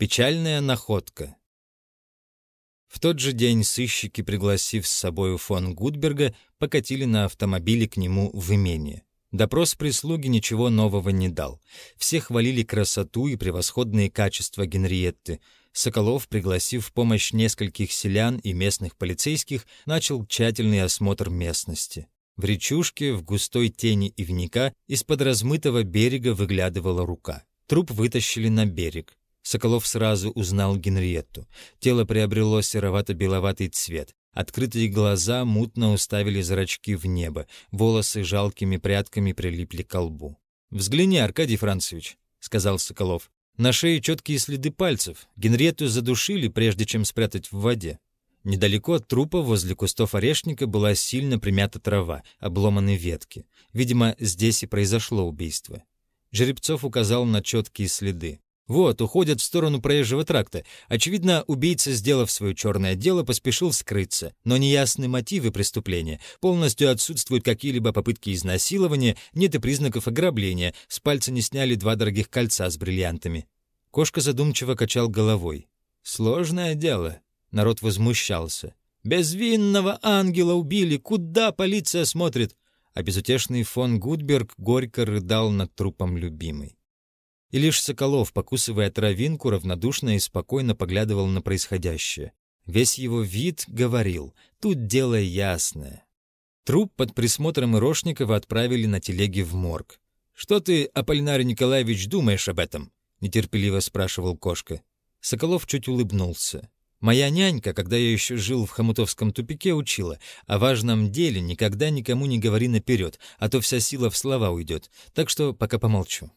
Печальная находка. В тот же день сыщики, пригласив с собою фон Гудберга, покатили на автомобиле к нему в имение. Допрос прислуги ничего нового не дал. Все хвалили красоту и превосходные качества Генриетты. Соколов, пригласив в помощь нескольких селян и местных полицейских, начал тщательный осмотр местности. В речушке, в густой тени ивника, из-под размытого берега выглядывала рука. Труп вытащили на берег. Соколов сразу узнал Генриетту. Тело приобрело серовато-беловатый цвет. Открытые глаза мутно уставили зрачки в небо, волосы жалкими прядками прилипли к лбу. «Взгляни, Аркадий Францевич», — сказал Соколов. «На шее четкие следы пальцев. Генриетту задушили, прежде чем спрятать в воде. Недалеко от трупа, возле кустов орешника, была сильно примята трава, обломаны ветки. Видимо, здесь и произошло убийство. Жеребцов указал на четкие следы. Вот, уходят в сторону проезжего тракта. Очевидно, убийца, сделав свое черное дело, поспешил скрыться. Но неясны мотивы преступления. Полностью отсутствуют какие-либо попытки изнасилования, нет и признаков ограбления. С пальца не сняли два дорогих кольца с бриллиантами. Кошка задумчиво качал головой. «Сложное дело». Народ возмущался. «Безвинного ангела убили! Куда полиция смотрит?» А безутешный фон Гудберг горько рыдал над трупом любимой. И лишь Соколов, покусывая травинку, равнодушно и спокойно поглядывал на происходящее. Весь его вид говорил «тут дело ясное». Труп под присмотром Ирошникова отправили на телеге в морг. «Что ты, Аполлинарий Николаевич, думаешь об этом?» — нетерпеливо спрашивал кошка. Соколов чуть улыбнулся. Моя нянька, когда я еще жил в Хомутовском тупике, учила, о важном деле никогда никому не говори наперед, а то вся сила в слова уйдет, так что пока помолчу.